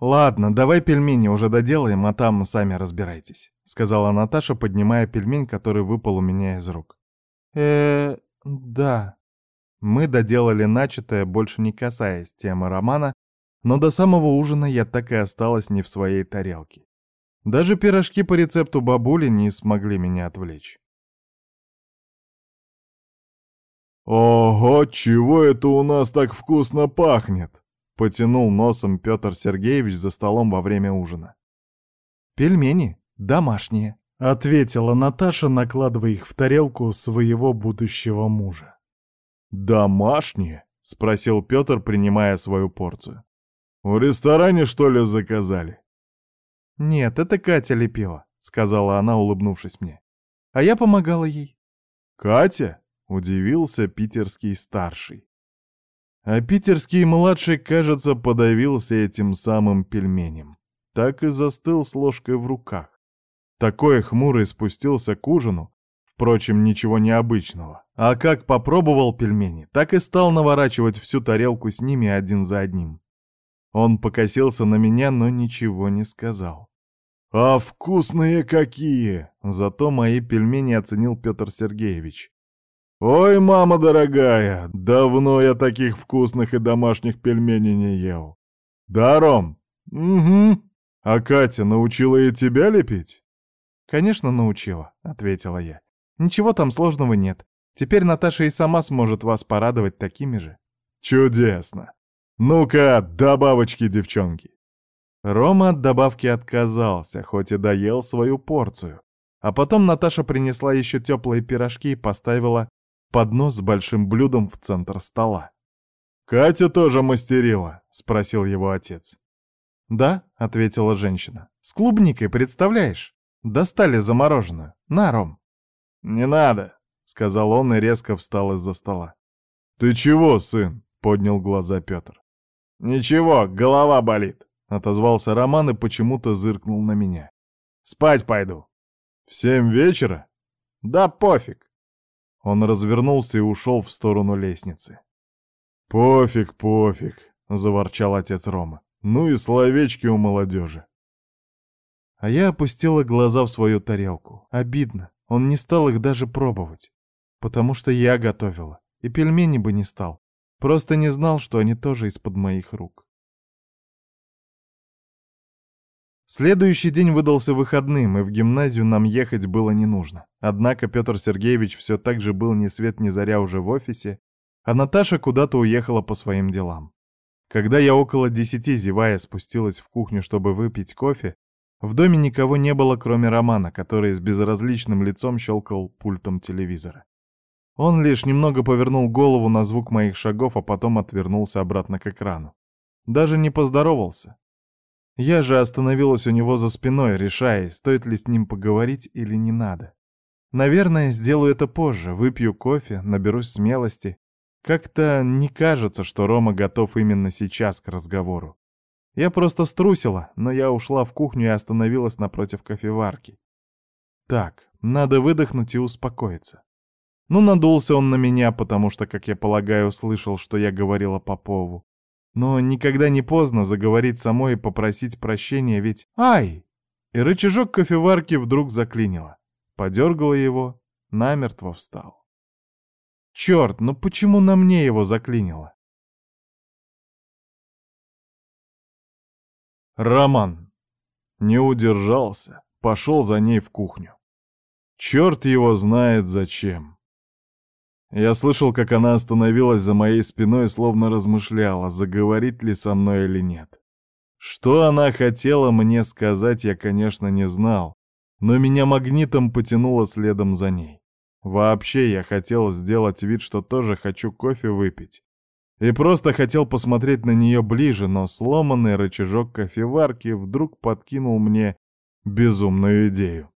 «Ладно, давай пельмени уже доделаем, а там сами разбирайтесь», — сказала Наташа, поднимая пельмень, который выпал у меня из рук. э да». Мы доделали начатое, больше не касаясь темы романа, но до самого ужина я так и осталась не в своей тарелке. Даже пирожки по рецепту бабули не смогли меня отвлечь. «Ого, чего это у нас так вкусно пахнет?» — потянул носом Петр Сергеевич за столом во время ужина. «Пельмени домашние», — ответила Наташа, накладывая их в тарелку своего будущего мужа. «Домашние?» — спросил Петр, принимая свою порцию. «В ресторане, что ли, заказали?» «Нет, это Катя лепила», — сказала она, улыбнувшись мне. «А я помогала ей». «Катя?» Удивился питерский старший. А питерский младший, кажется, подавился этим самым пельменем. Так и застыл с ложкой в руках. Такой хмурый спустился к ужину, впрочем, ничего необычного. А как попробовал пельмени, так и стал наворачивать всю тарелку с ними один за одним. Он покосился на меня, но ничего не сказал. «А вкусные какие!» Зато мои пельмени оценил Петр Сергеевич. «Ой, мама дорогая, давно я таких вкусных и домашних пельменей не ел. Да, Ром?» «Угу. А Катя научила и тебя лепить?» «Конечно, научила», — ответила я. «Ничего там сложного нет. Теперь Наташа и сама сможет вас порадовать такими же». «Чудесно! Ну-ка, добавочки, девчонки!» Рома от добавки отказался, хоть и доел свою порцию. А потом Наташа принесла еще теплые пирожки и поставила поднос с большим блюдом в центр стола. «Катя тоже мастерила?» — спросил его отец. «Да», — ответила женщина. «С клубникой, представляешь? Достали замороженную. На, Ром». «Не надо», — сказал он и резко встал из-за стола. «Ты чего, сын?» — поднял глаза Петр. «Ничего, голова болит», — отозвался Роман и почему-то зыркнул на меня. «Спать пойду». «В семь вечера?» «Да пофиг». Он развернулся и ушел в сторону лестницы. «Пофиг, пофиг», — заворчал отец Рома. «Ну и словечки у молодежи». А я опустила глаза в свою тарелку. Обидно, он не стал их даже пробовать. Потому что я готовила, и пельмени бы не стал. Просто не знал, что они тоже из-под моих рук. Следующий день выдался выходным, и в гимназию нам ехать было не нужно. Однако Петр Сергеевич все так же был ни свет ни заря уже в офисе, а Наташа куда-то уехала по своим делам. Когда я около десяти, зевая, спустилась в кухню, чтобы выпить кофе, в доме никого не было, кроме Романа, который с безразличным лицом щелкал пультом телевизора. Он лишь немного повернул голову на звук моих шагов, а потом отвернулся обратно к экрану. Даже не поздоровался, я же остановилась у него за спиной, решая, стоит ли с ним поговорить или не надо. Наверное, сделаю это позже, выпью кофе, наберусь смелости. Как-то не кажется, что Рома готов именно сейчас к разговору. Я просто струсила, но я ушла в кухню и остановилась напротив кофеварки. Так, надо выдохнуть и успокоиться. Ну, надулся он на меня, потому что, как я полагаю, слышал, что я говорила Попову. Но никогда не поздно заговорить самой и попросить прощения, ведь... Ай! И рычажок кофеварки вдруг заклинило. Подергала его, намертво встал. Черт, ну почему на мне его заклинило? Роман. Не удержался, пошел за ней в кухню. Черт его знает зачем. Я слышал, как она остановилась за моей спиной, словно размышляла, заговорить ли со мной или нет. Что она хотела мне сказать, я, конечно, не знал, но меня магнитом потянуло следом за ней. Вообще, я хотел сделать вид, что тоже хочу кофе выпить. И просто хотел посмотреть на нее ближе, но сломанный рычажок кофеварки вдруг подкинул мне безумную идею.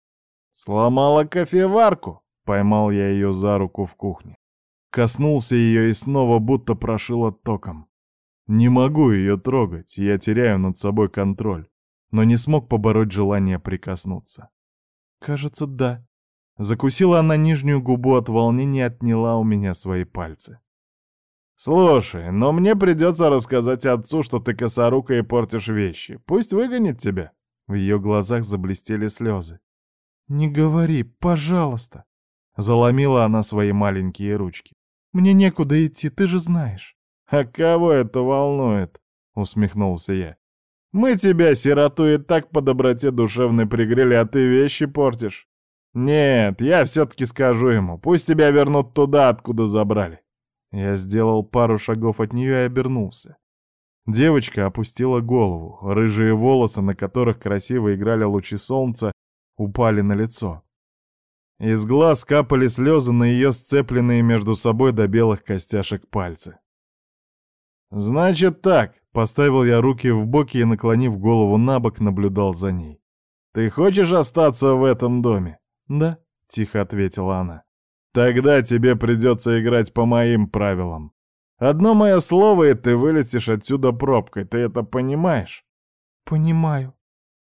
«Сломала кофеварку!» Поймал я ее за руку в кухне. Коснулся ее и снова будто прошило током. Не могу ее трогать, я теряю над собой контроль, но не смог побороть желание прикоснуться. Кажется, да. Закусила она нижнюю губу от волнения и отняла у меня свои пальцы. Слушай, но мне придется рассказать отцу, что ты косорука и портишь вещи. Пусть выгонит тебя. В ее глазах заблестели слезы. «Не говори, пожалуйста!» Заломила она свои маленькие ручки. «Мне некуда идти, ты же знаешь». «А кого это волнует?» — усмехнулся я. «Мы тебя, сироту, и так по доброте душевной пригрели, а ты вещи портишь. Нет, я все-таки скажу ему, пусть тебя вернут туда, откуда забрали». Я сделал пару шагов от нее и обернулся. Девочка опустила голову, рыжие волосы, на которых красиво играли лучи солнца, упали на лицо. Из глаз капали слезы на ее сцепленные между собой до белых костяшек пальцы. «Значит так», — поставил я руки в боки и, наклонив голову на бок, наблюдал за ней. «Ты хочешь остаться в этом доме?» «Да», — тихо ответила она. «Тогда тебе придется играть по моим правилам. Одно мое слово, и ты вылетишь отсюда пробкой, ты это понимаешь?» «Понимаю».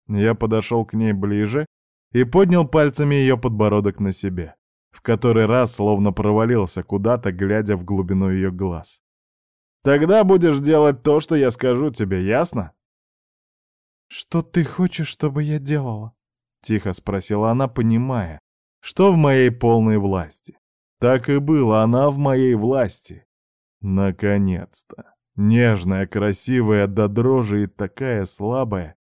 Я подошел к ней ближе и поднял пальцами ее подбородок на себе, в который раз словно провалился куда-то, глядя в глубину ее глаз. Тогда будешь делать то, что я скажу тебе, ясно?» «Что ты хочешь, чтобы я делала?» — тихо спросила она, понимая, что в моей полной власти. Так и было, она в моей власти. Наконец-то. Нежная, красивая, до дрожи и такая слабая.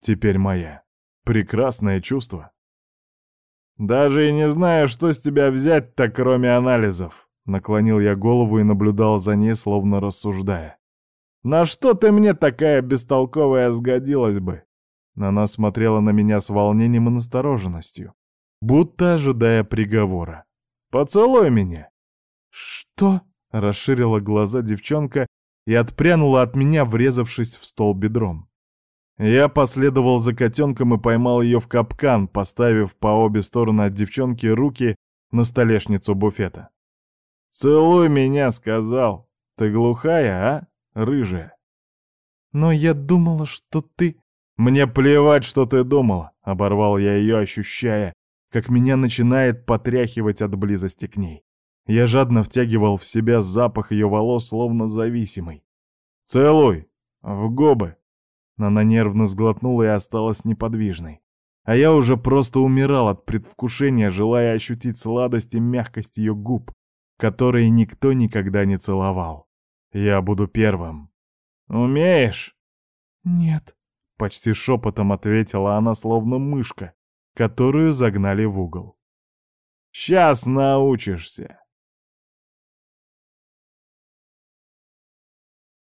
Теперь моя. Прекрасное чувство. «Даже и не знаю, что с тебя взять-то, кроме анализов», Наклонил я голову и наблюдал за ней, словно рассуждая. «На что ты мне такая бестолковая сгодилась бы?» Она смотрела на меня с волнением и настороженностью, будто ожидая приговора. «Поцелуй меня!» «Что?» — расширила глаза девчонка и отпрянула от меня, врезавшись в стол бедром. Я последовал за котенком и поймал ее в капкан, поставив по обе стороны от девчонки руки на столешницу буфета. «Целуй меня!» — сказал. «Ты глухая, а, рыжая?» «Но я думала, что ты...» «Мне плевать, что ты думала!» — оборвал я ее, ощущая, как меня начинает потряхивать от близости к ней. Я жадно втягивал в себя запах ее волос, словно зависимый. «Целуй! В губы!» Она нервно сглотнула и осталась неподвижной. А я уже просто умирал от предвкушения, желая ощутить сладость и мягкость ее губ, которые никто никогда не целовал. Я буду первым. «Умеешь?» «Нет», — почти шепотом ответила она, словно мышка, которую загнали в угол. «Сейчас научишься!»